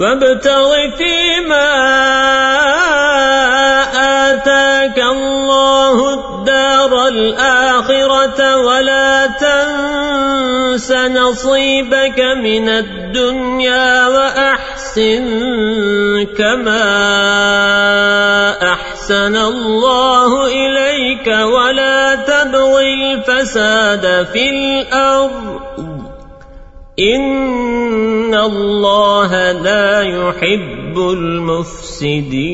وابتغ فيما آتاك الله الدار الآخرة ولا تنس نصيبك من الدنيا وأحسن كما أحسن الله إليك ولا تبغي الفساد في الأرض. إن الله لا يحب المفسدين